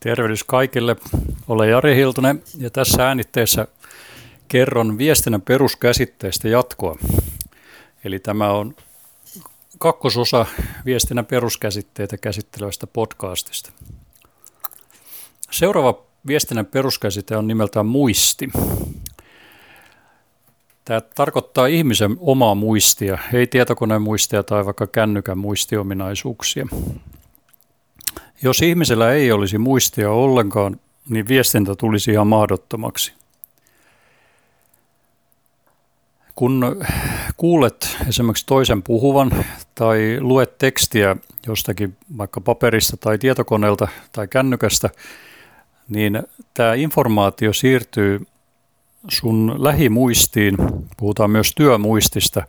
Tervehdys kaikille. Olen Jari Hiltunen ja tässä äänitteessä kerron viestinnän peruskäsitteistä jatkoa. Eli tämä on kakkososa viestinnän peruskäsitteitä käsittelevästä podcastista. Seuraava viestinnän peruskäsite on nimeltään muisti. Tämä tarkoittaa ihmisen omaa muistia, ei tietokoneen muistia tai vaikka kännykän muistiominaisuuksia. Jos ihmisellä ei olisi muistia ollenkaan, niin viestintä tulisi ihan mahdottomaksi. Kun kuulet esimerkiksi toisen puhuvan tai luet tekstiä jostakin vaikka paperista tai tietokoneelta tai kännykästä, niin tämä informaatio siirtyy sun lähimuistiin, puhutaan myös työmuistista,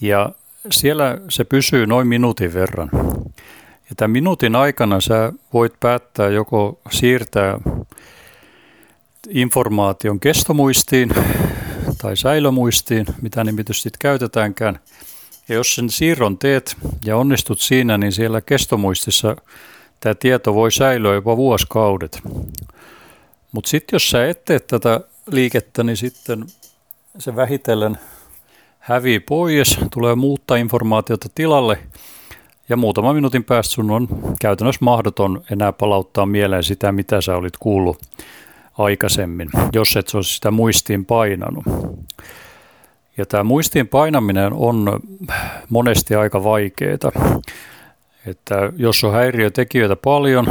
ja siellä se pysyy noin minuutin verran. Ja tämän minuutin aikana sä voit päättää joko siirtää informaation kestomuistiin tai säilömuistiin, mitä nimitys sitten käytetäänkään. Ja jos sen siirron teet ja onnistut siinä, niin siellä kestomuistissa tämä tieto voi säilyä jopa vuosikaudet. Mutta sitten jos sä et tee tätä liikettä, niin sitten se vähitellen hävii pois, tulee muutta informaatiota tilalle ja muutaman minuutin päästä sun on käytännössä mahdoton enää palauttaa mieleen sitä, mitä sä olit kuullut aikaisemmin, jos et olisi sitä muistiin painanut. Ja tämä muistiin painaminen on monesti aika vaikeaa. Että jos on häiriötekijöitä paljon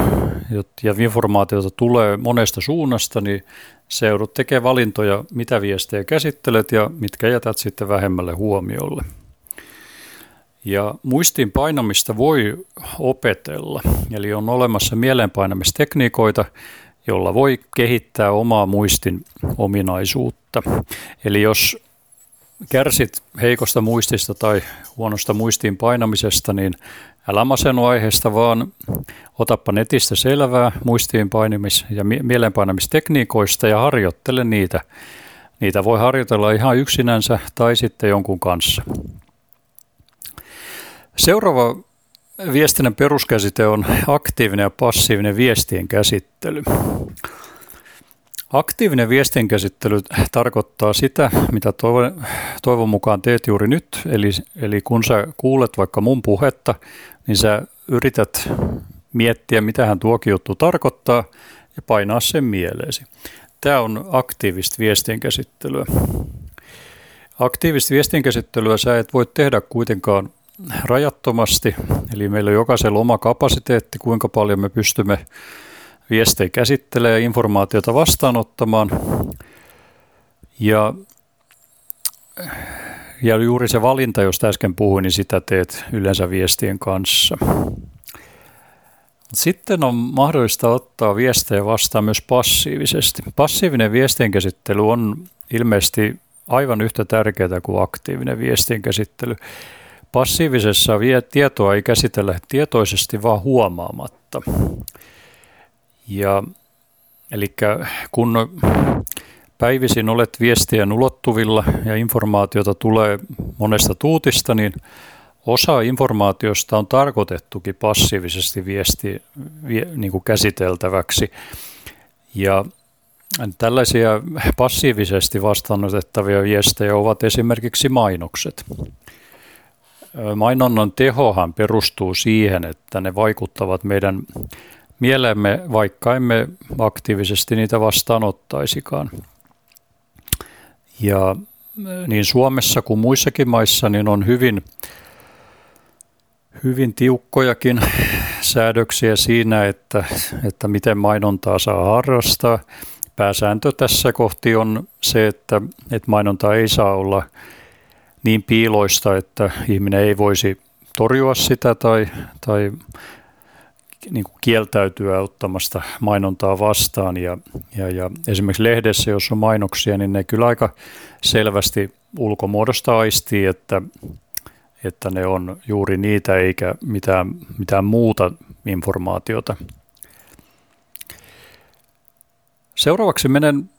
ja informaatiota tulee monesta suunnasta, niin se joudut tekemään valintoja, mitä viestejä käsittelet ja mitkä jätät sitten vähemmälle huomiolle. Ja muistiin painamista voi opetella, eli on olemassa mielenpainamistekniikoita, jolla voi kehittää omaa muistin ominaisuutta. Eli jos kärsit heikosta muistista tai huonosta muistiin painamisesta, niin älä masennu aiheesta, vaan otappa netistä selvää muistiin painamis- ja mielenpainamistekniikoista ja harjoittele niitä. Niitä voi harjoitella ihan yksinänsä tai sitten jonkun kanssa. Seuraava viestinnän peruskäsite on aktiivinen ja passiivinen viestien käsittely. Aktiivinen viestien käsittely tarkoittaa sitä, mitä toivon, mukaan teet juuri nyt. Eli, eli kun sä kuulet vaikka mun puhetta, niin sä yrität miettiä, mitä hän tuokin juttu tarkoittaa ja painaa sen mieleesi. Tämä on aktiivista viestien käsittelyä. Aktiivista viestien käsittelyä sä et voi tehdä kuitenkaan rajattomasti, eli meillä on jokaisella oma kapasiteetti, kuinka paljon me pystymme viestejä käsittelemään ja informaatiota vastaanottamaan. Ja, ja juuri se valinta, josta äsken puhuin, niin sitä teet yleensä viestien kanssa. Sitten on mahdollista ottaa viestejä vastaan myös passiivisesti. Passiivinen viestien käsittely on ilmeisesti aivan yhtä tärkeää kuin aktiivinen viestien käsittely. Passiivisessa tietoa ei käsitellä tietoisesti, vaan huomaamatta. Ja, eli kun päivisin olet viestien ulottuvilla ja informaatiota tulee monesta tuutista, niin osa informaatiosta on tarkoitettukin passiivisesti viesti vie, niin kuin käsiteltäväksi. Ja tällaisia passiivisesti vastaanotettavia viestejä ovat esimerkiksi mainokset. Mainonnan tehohan perustuu siihen, että ne vaikuttavat meidän mielemme, vaikka emme aktiivisesti niitä vastaanottaisikaan. Ja niin Suomessa kuin muissakin maissa niin on hyvin, hyvin tiukkojakin säädöksiä siinä, että, että miten mainontaa saa harrastaa. Pääsääntö tässä kohti on se, että, että mainonta ei saa olla – niin piiloista, että ihminen ei voisi torjua sitä tai, tai niin kuin kieltäytyä ottamasta mainontaa vastaan. Ja, ja, ja esimerkiksi lehdessä, jos on mainoksia, niin ne kyllä aika selvästi ulkomuodosta aistii, että, että ne on juuri niitä eikä mitään, mitään muuta informaatiota. Seuraavaksi menen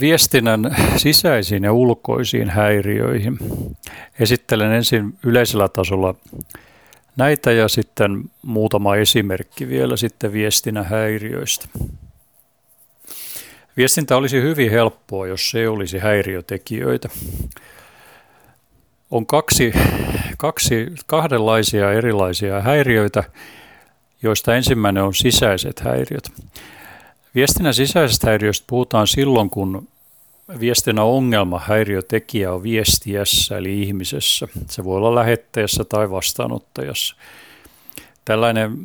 viestinnän sisäisiin ja ulkoisiin häiriöihin. Esittelen ensin yleisellä tasolla Näitä ja sitten muutama esimerkki vielä sitten viestinnän häiriöistä. Viestintä olisi hyvin helppoa, jos se olisi häiriötekijöitä. On kaksi, kaksi kahdenlaisia erilaisia häiriöitä, joista ensimmäinen on sisäiset häiriöt. Viestinnän sisäisestä häiriöstä puhutaan silloin, kun viestinnän ongelma, häiriötekijä on viestiässä eli ihmisessä. Se voi olla lähettäjässä tai vastaanottajassa. Tällainen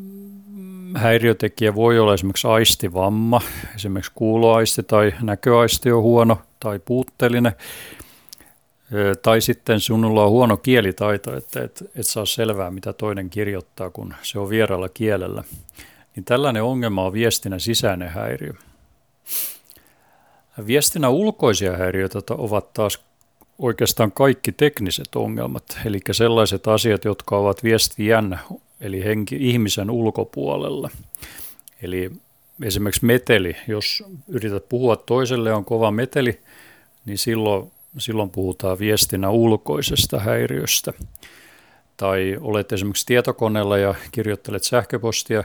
häiriötekijä voi olla esimerkiksi aistivamma, esimerkiksi kuuloaisti tai näköaisti on huono tai puutteellinen. Tai sitten sinulla on huono kielitaito, että et, et saa selvää, mitä toinen kirjoittaa, kun se on vieraalla kielellä. Niin tällainen ongelma on viestinnän sisäinen häiriö. Viestinnän ulkoisia häiriöitä ovat taas oikeastaan kaikki tekniset ongelmat, eli sellaiset asiat, jotka ovat viestijän, eli henki, ihmisen ulkopuolella. Eli esimerkiksi meteli, jos yrität puhua toiselle on kova meteli, niin silloin, silloin puhutaan viestinnän ulkoisesta häiriöstä. Tai olet esimerkiksi tietokoneella ja kirjoittelet sähköpostia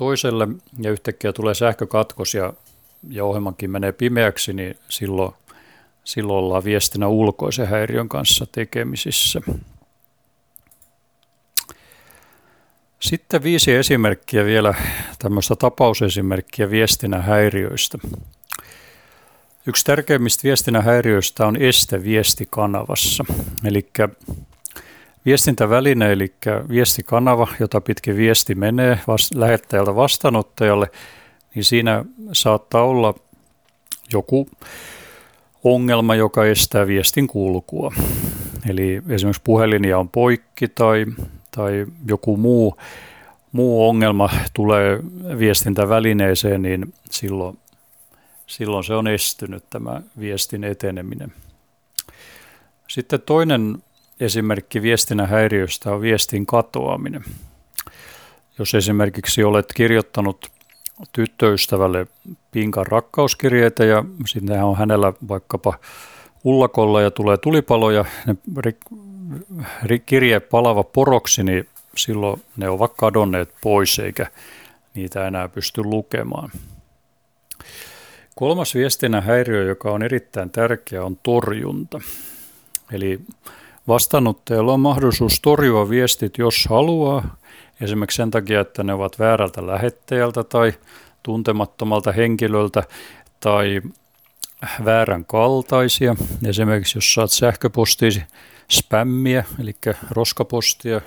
toiselle ja yhtäkkiä tulee sähkökatkos ja ja ohjelmankin menee pimeäksi, niin silloin, silloin ollaan viestinä ulkoisen häiriön kanssa tekemisissä. Sitten viisi esimerkkiä vielä, tämmöistä tapausesimerkkiä viestinnän häiriöistä. Yksi tärkeimmistä viestinnän häiriöistä on este viestikanavassa. Eli viestintäväline, eli viestikanava, jota pitkin viesti menee lähettäjältä vastaanottajalle – niin siinä saattaa olla joku ongelma, joka estää viestin kulkua. Eli esimerkiksi puhelinja on poikki tai, tai joku muu, muu ongelma tulee viestintävälineeseen, niin silloin, silloin se on estynyt tämä viestin eteneminen. Sitten toinen esimerkki viestinnän häiriöstä on viestin katoaminen. Jos esimerkiksi olet kirjoittanut tyttöystävälle Pinkan rakkauskirjeitä ja sitten on hänellä vaikkapa ullakolla ja tulee tulipaloja, ne kirje palava poroksi, niin silloin ne ovat kadonneet pois eikä niitä enää pysty lukemaan. Kolmas viestinnän häiriö, joka on erittäin tärkeä, on torjunta. Eli vastaanottajalla on mahdollisuus torjua viestit, jos haluaa, Esimerkiksi sen takia, että ne ovat väärältä lähettäjältä tai tuntemattomalta henkilöltä tai väärän kaltaisia. Esimerkiksi jos saat sähköpostisi spämmiä, eli roskapostia,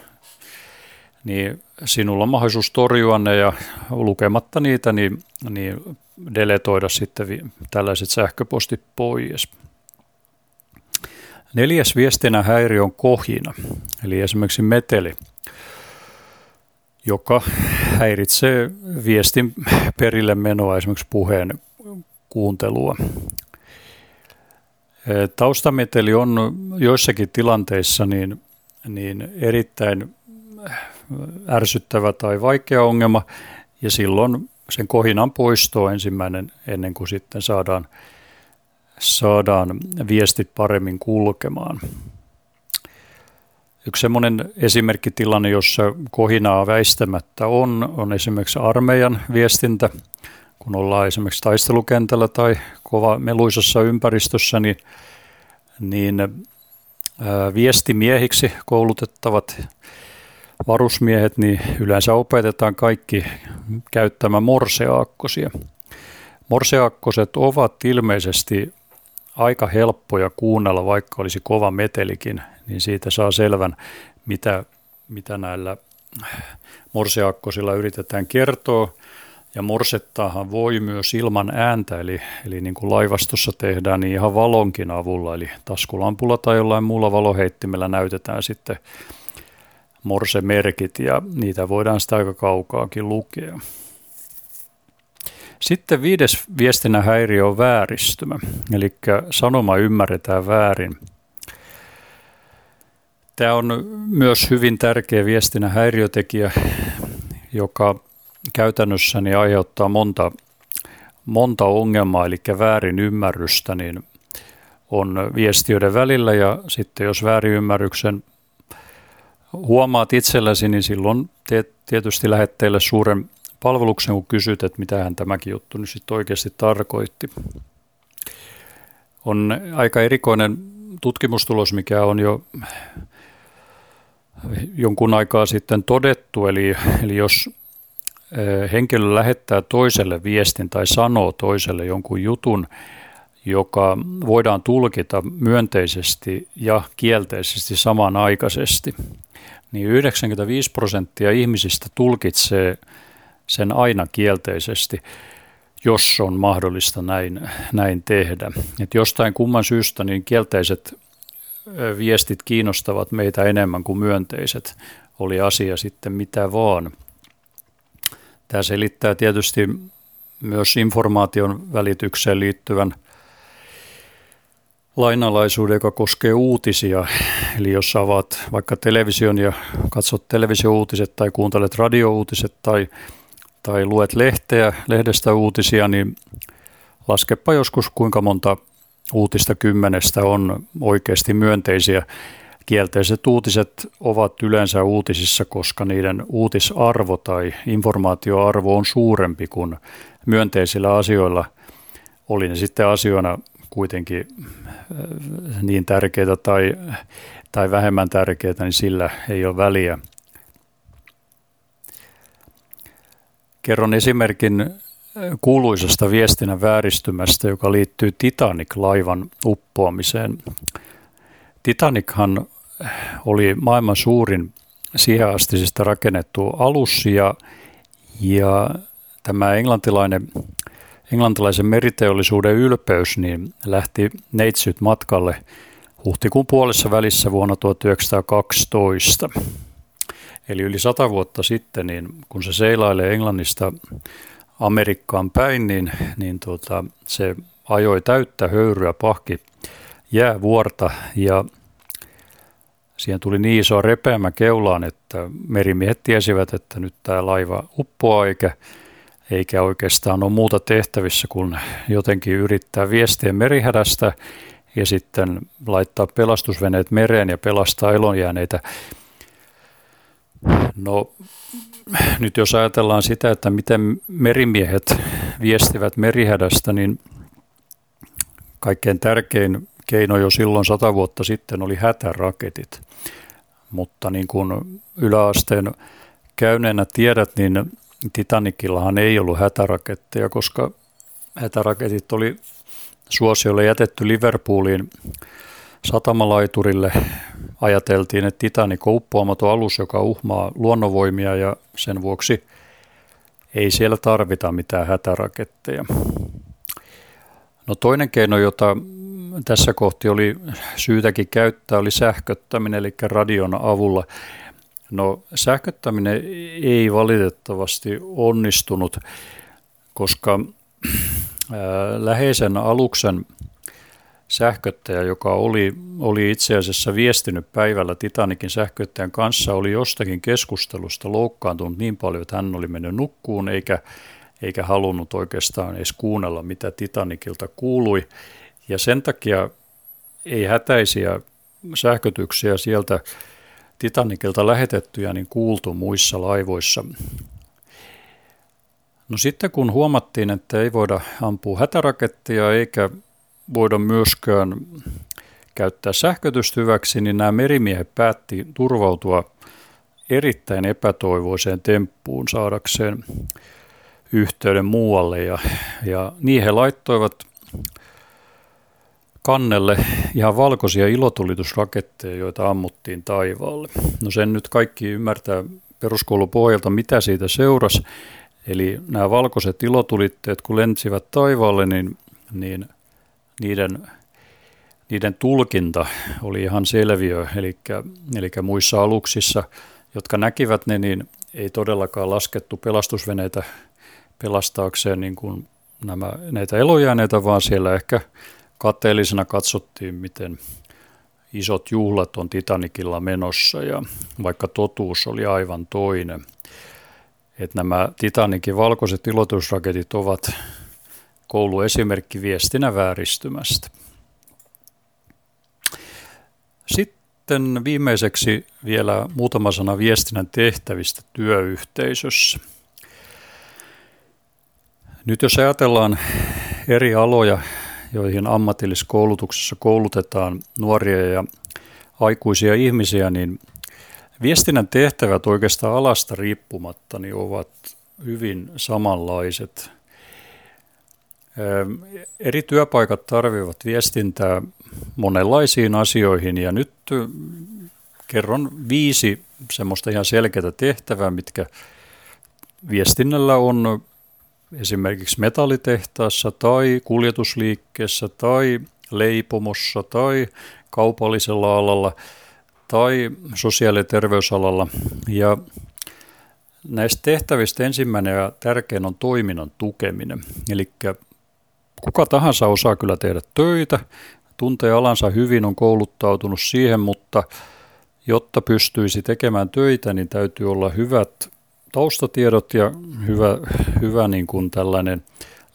niin sinulla on mahdollisuus torjua ne ja lukematta niitä, niin, niin deletoida sitten tällaiset sähköpostit pois. Neljäs viestinä häiriö on kohina, eli esimerkiksi meteli joka häiritsee viestin perille menoa, esimerkiksi puheen kuuntelua. Taustameteli on joissakin tilanteissa niin, niin erittäin ärsyttävä tai vaikea ongelma, ja silloin sen kohinan poisto ensimmäinen ennen kuin sitten saadaan, saadaan viestit paremmin kulkemaan. Yksi semmoinen esimerkkitilanne, jossa kohinaa väistämättä on, on esimerkiksi armeijan viestintä. Kun ollaan esimerkiksi taistelukentällä tai kova meluisessa ympäristössä, niin, niin viestimiehiksi koulutettavat varusmiehet, niin yleensä opetetaan kaikki käyttämään morseaakkosia. Morseaakkoset ovat ilmeisesti aika helppoja kuunnella, vaikka olisi kova metelikin, niin siitä saa selvän, mitä, mitä näillä morseakkosilla yritetään kertoa. Ja morsettaahan voi myös ilman ääntä, eli, eli niin kuin laivastossa tehdään, niin ihan valonkin avulla, eli taskulampulla tai jollain muulla valoheittimellä näytetään sitten morsemerkit, ja niitä voidaan sitä aika kaukaakin lukea. Sitten viides viestinnän häiriö on vääristymä, eli sanoma ymmärretään väärin. Tämä on myös hyvin tärkeä viestinnän häiriötekijä, joka käytännössä niin aiheuttaa monta, monta ongelmaa, eli väärin ymmärrystä, niin on viestiöiden välillä ja sitten jos väärinymmärryksen huomaat itselläsi, niin silloin teet tietysti lähetteelle suuren palveluksen, kun kysyt, että mitähän tämäkin juttu nyt sitten oikeasti tarkoitti. On aika erikoinen tutkimustulos, mikä on jo jonkun aikaa sitten todettu, eli, eli jos henkilö lähettää toiselle viestin tai sanoo toiselle jonkun jutun, joka voidaan tulkita myönteisesti ja kielteisesti samanaikaisesti, niin 95 prosenttia ihmisistä tulkitsee sen aina kielteisesti, jos on mahdollista näin, näin tehdä. Et jostain kumman syystä niin kielteiset viestit kiinnostavat meitä enemmän kuin myönteiset, oli asia sitten mitä vaan. Tämä selittää tietysti myös informaation välitykseen liittyvän lainalaisuuden, joka koskee uutisia. Eli jos avaat vaikka television ja katsot televisiouutiset tai kuuntelet radiouutiset tai, tai luet lehteä, lehdestä uutisia, niin laskepa joskus kuinka monta uutista kymmenestä on oikeasti myönteisiä. Kielteiset uutiset ovat yleensä uutisissa, koska niiden uutisarvo tai informaatioarvo on suurempi kuin myönteisillä asioilla. Oli ne sitten asioina kuitenkin äh, niin tärkeitä tai, tai vähemmän tärkeitä, niin sillä ei ole väliä. Kerron esimerkin kuuluisasta viestinnän vääristymästä, joka liittyy Titanic-laivan uppoamiseen. Titanichan oli maailman suurin siihen rakennettu alus ja, ja tämä englantilainen, englantilaisen meriteollisuuden ylpeys niin lähti neitsyt matkalle huhtikuun puolessa välissä vuonna 1912. Eli yli sata vuotta sitten, niin kun se seilailee Englannista Amerikkaan päin, niin, niin tuota, se ajoi täyttä höyryä pahki jäävuorta ja siihen tuli niin iso repeämä keulaan, että merimiehet tiesivät, että nyt tämä laiva uppoaa eikä, eikä oikeastaan ole muuta tehtävissä kuin jotenkin yrittää viestiä merihädästä ja sitten laittaa pelastusveneet mereen ja pelastaa elonjääneitä. No nyt jos ajatellaan sitä, että miten merimiehet viestivät merihädästä, niin kaikkein tärkein keino jo silloin sata vuotta sitten oli hätäraketit. Mutta niin kuin yläasteen käyneenä tiedät, niin Titanikillahan ei ollut hätäraketteja, koska hätäraketit oli suosiolle jätetty Liverpooliin satamalaiturille ajateltiin, että Titanic on uppoamaton alus, joka uhmaa luonnonvoimia ja sen vuoksi ei siellä tarvita mitään hätäraketteja. No toinen keino, jota tässä kohti oli syytäkin käyttää, oli sähköttäminen, eli radion avulla. No sähköttäminen ei valitettavasti onnistunut, koska läheisen aluksen sähköttäjä, joka oli, oli itse asiassa viestinyt päivällä Titanikin sähköttäjän kanssa, oli jostakin keskustelusta loukkaantunut niin paljon, että hän oli mennyt nukkuun eikä, eikä halunnut oikeastaan edes kuunnella, mitä Titanikilta kuului. Ja sen takia ei hätäisiä sähkötyksiä sieltä Titanikilta lähetettyjä niin kuultu muissa laivoissa. No sitten kun huomattiin, että ei voida ampua hätärakettia eikä voida myöskään käyttää sähkötystä hyväksi, niin nämä merimiehet päätti turvautua erittäin epätoivoiseen temppuun saadakseen yhteyden muualle. Ja, ja niin he laittoivat kannelle ihan valkoisia ilotulitusraketteja, joita ammuttiin taivaalle. No sen nyt kaikki ymmärtää peruskoulupohjalta, mitä siitä seurasi. Eli nämä valkoiset ilotulitteet, kun lensivät taivaalle, niin, niin niiden, niiden tulkinta oli ihan selviö, eli, eli muissa aluksissa, jotka näkivät ne, niin ei todellakaan laskettu pelastusveneitä pelastaakseen niin kuin nämä, näitä elojääneitä, vaan siellä ehkä kateellisena katsottiin, miten isot juhlat on Titanikilla menossa ja vaikka totuus oli aivan toinen. Että nämä Titanikin valkoiset ilotusraketit ovat kouluesimerkki viestinä vääristymästä. Sitten viimeiseksi vielä muutama sana viestinnän tehtävistä työyhteisössä. Nyt jos ajatellaan eri aloja, joihin ammatilliskoulutuksessa koulutetaan nuoria ja aikuisia ihmisiä, niin viestinnän tehtävät oikeastaan alasta riippumatta niin ovat hyvin samanlaiset. Eri työpaikat tarvitsevat viestintää monenlaisiin asioihin ja nyt kerron viisi semmoista ihan selkeää tehtävää, mitkä viestinnällä on esimerkiksi metallitehtaassa tai kuljetusliikkeessä tai leipomossa tai kaupallisella alalla tai sosiaali- ja terveysalalla. Ja näistä tehtävistä ensimmäinen ja tärkein on toiminnan tukeminen. Eli kuka tahansa osaa kyllä tehdä töitä, tuntee alansa hyvin, on kouluttautunut siihen, mutta jotta pystyisi tekemään töitä, niin täytyy olla hyvät taustatiedot ja hyvä, hyvä niin kuin tällainen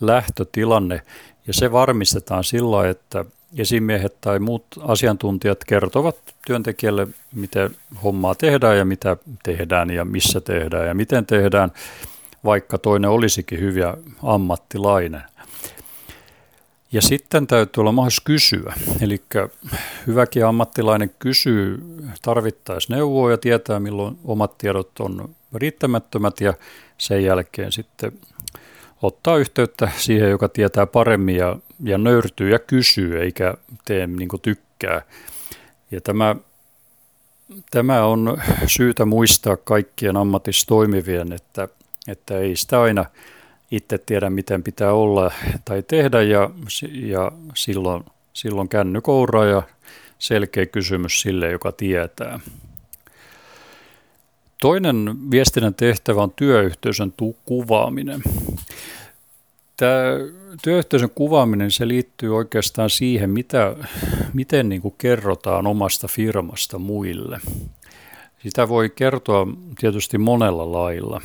lähtötilanne. Ja se varmistetaan sillä, että esimiehet tai muut asiantuntijat kertovat työntekijälle, miten hommaa tehdään ja mitä tehdään ja missä tehdään ja miten tehdään, vaikka toinen olisikin hyvä ammattilainen. Ja sitten täytyy olla mahdollisuus kysyä. Eli hyväkin ammattilainen kysyy tarvittaessa neuvoa ja tietää, milloin omat tiedot on riittämättömät ja sen jälkeen sitten ottaa yhteyttä siihen, joka tietää paremmin ja, ja nöyrtyy ja kysyy eikä tee niin kuin tykkää. Ja tämä, tämä on syytä muistaa kaikkien ammatissa toimivien, että, että ei sitä aina itse tiedä, miten pitää olla tai tehdä ja, ja silloin, silloin känny kouraa ja selkeä kysymys sille, joka tietää. Toinen viestinnän tehtävä on työyhteisön kuvaaminen. Tämä työyhteisön kuvaaminen se liittyy oikeastaan siihen, mitä, miten niin kuin kerrotaan omasta firmasta muille. Sitä voi kertoa tietysti monella lailla.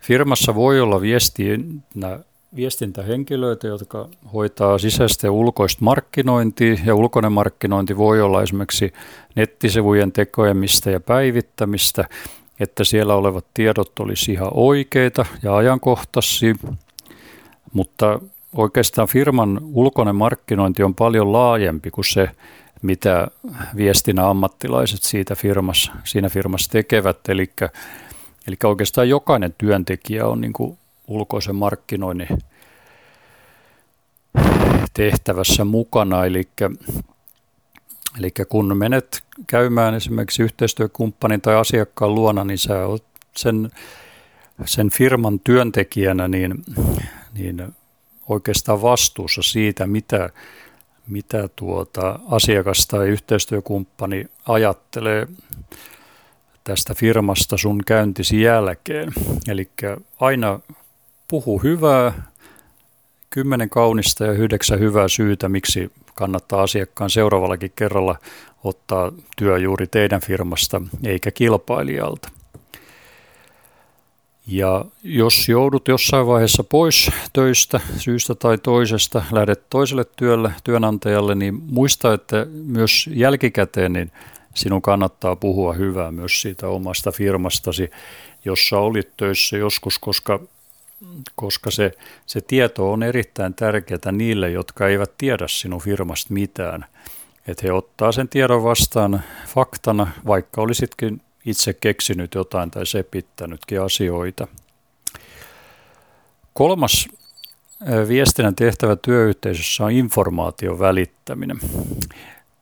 Firmassa voi olla viestinnä, viestintähenkilöitä, jotka hoitaa sisäistä ja ulkoista markkinointia, ja ulkoinen markkinointi voi olla esimerkiksi nettisivujen tekoemistä ja päivittämistä, että siellä olevat tiedot olisi ihan oikeita ja ajankohtaisia, mutta oikeastaan firman ulkoinen markkinointi on paljon laajempi kuin se, mitä viestinnän ammattilaiset siitä firmassa, siinä firmassa tekevät, eli Eli oikeastaan jokainen työntekijä on niin kuin ulkoisen markkinoinnin tehtävässä mukana. Eli, eli kun menet käymään esimerkiksi yhteistyökumppanin tai asiakkaan luona, niin sä oot sen, sen firman työntekijänä niin, niin oikeastaan vastuussa siitä, mitä, mitä tuota asiakas tai yhteistyökumppani ajattelee tästä firmasta sun käyntisi jälkeen. Eli aina puhu hyvää, kymmenen kaunista ja yhdeksän hyvää syytä, miksi kannattaa asiakkaan seuraavallakin kerralla ottaa työ juuri teidän firmasta eikä kilpailijalta. Ja jos joudut jossain vaiheessa pois töistä syystä tai toisesta, lähdet toiselle työlle, työnantajalle, niin muista, että myös jälkikäteen niin sinun kannattaa puhua hyvää myös siitä omasta firmastasi, jossa olit töissä joskus, koska, koska se, se tieto on erittäin tärkeää niille, jotka eivät tiedä sinun firmasta mitään. Että he ottaa sen tiedon vastaan faktana, vaikka olisitkin itse keksinyt jotain tai sepittänytkin asioita. Kolmas viestinnän tehtävä työyhteisössä on informaation välittäminen.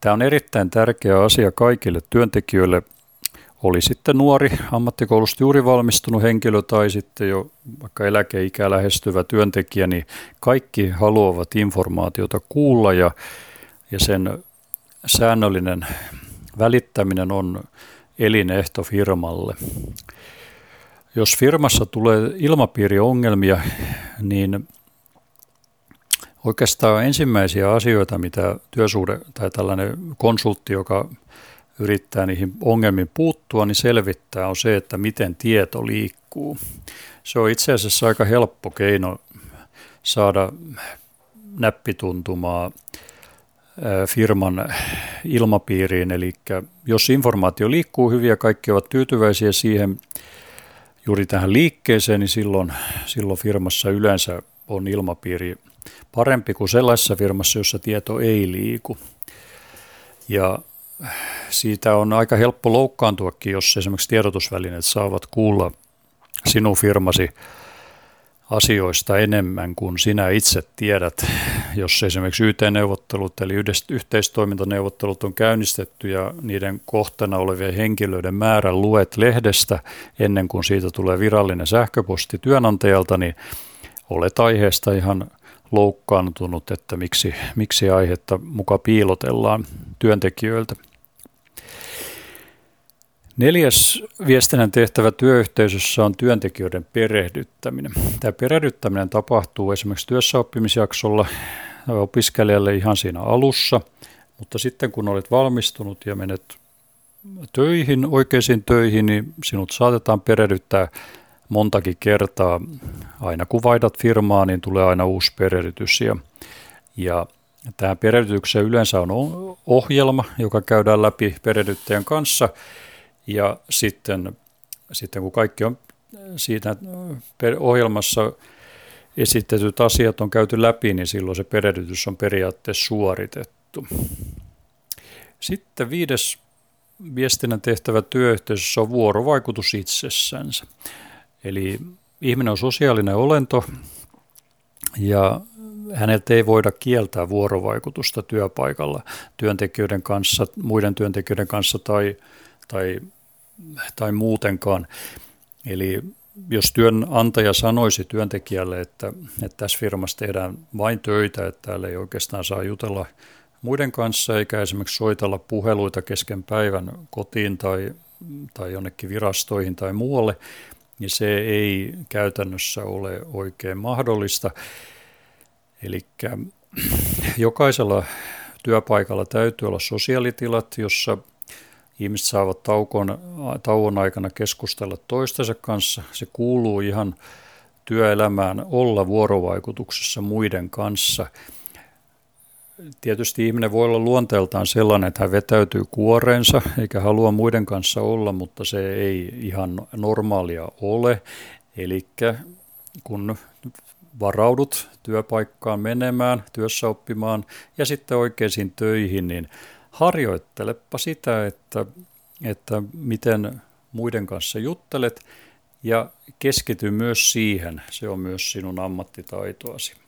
Tämä on erittäin tärkeä asia kaikille työntekijöille, oli sitten nuori ammattikoulusta juuri valmistunut henkilö tai sitten jo vaikka eläkeikää lähestyvä työntekijä, niin kaikki haluavat informaatiota kuulla ja, ja sen säännöllinen välittäminen on elinehto firmalle. Jos firmassa tulee ilmapiiriongelmia, niin Oikeastaan ensimmäisiä asioita, mitä työsuhde tai tällainen konsultti, joka yrittää niihin ongelmiin puuttua, niin selvittää on se, että miten tieto liikkuu. Se on itse asiassa aika helppo keino saada näppituntumaa firman ilmapiiriin. Eli jos informaatio liikkuu hyvin ja kaikki ovat tyytyväisiä siihen juuri tähän liikkeeseen, niin silloin, silloin firmassa yleensä on ilmapiiri parempi kuin sellaisessa firmassa, jossa tieto ei liiku. Ja siitä on aika helppo loukkaantuakin, jos esimerkiksi tiedotusvälineet saavat kuulla sinun firmasi asioista enemmän kuin sinä itse tiedät. Jos esimerkiksi YT-neuvottelut eli yhteistoimintaneuvottelut on käynnistetty ja niiden kohtana olevien henkilöiden määrän luet lehdestä ennen kuin siitä tulee virallinen sähköposti työnantajalta, niin olet aiheesta ihan loukkaantunut, että miksi, miksi aihetta muka piilotellaan työntekijöiltä. Neljäs viestinnän tehtävä työyhteisössä on työntekijöiden perehdyttäminen. Tämä perehdyttäminen tapahtuu esimerkiksi työssäoppimisjaksolla opiskelijalle ihan siinä alussa, mutta sitten kun olet valmistunut ja menet töihin, oikeisiin töihin, niin sinut saatetaan perehdyttää montakin kertaa. Aina kun vaihdat firmaa, niin tulee aina uusi perehdytys. Ja, ja tähän perehdytykseen yleensä on ohjelma, joka käydään läpi perehdyttäjän kanssa – ja sitten, sitten kun kaikki on siinä ohjelmassa esitetyt asiat on käyty läpi, niin silloin se perehdytys on periaatteessa suoritettu. Sitten viides viestinnän tehtävä työyhteisössä on vuorovaikutus itsessänsä. Eli ihminen on sosiaalinen olento ja häneltä ei voida kieltää vuorovaikutusta työpaikalla työntekijöiden kanssa, muiden työntekijöiden kanssa tai, tai tai muutenkaan. Eli jos työnantaja sanoisi työntekijälle, että, että tässä firmassa tehdään vain töitä, että täällä ei oikeastaan saa jutella muiden kanssa eikä esimerkiksi soitella puheluita kesken päivän kotiin tai, tai jonnekin virastoihin tai muualle, niin se ei käytännössä ole oikein mahdollista. Eli jokaisella työpaikalla täytyy olla sosiaalitilat, jossa Ihmiset saavat taukon, tauon aikana keskustella toistensa kanssa. Se kuuluu ihan työelämään olla vuorovaikutuksessa muiden kanssa. Tietysti ihminen voi olla luonteeltaan sellainen, että hän vetäytyy kuoreensa eikä halua muiden kanssa olla, mutta se ei ihan normaalia ole. Eli kun varaudut työpaikkaan menemään, työssä oppimaan ja sitten oikeisiin töihin, niin harjoittelepa sitä, että, että miten muiden kanssa juttelet ja keskity myös siihen. Se on myös sinun ammattitaitoasi.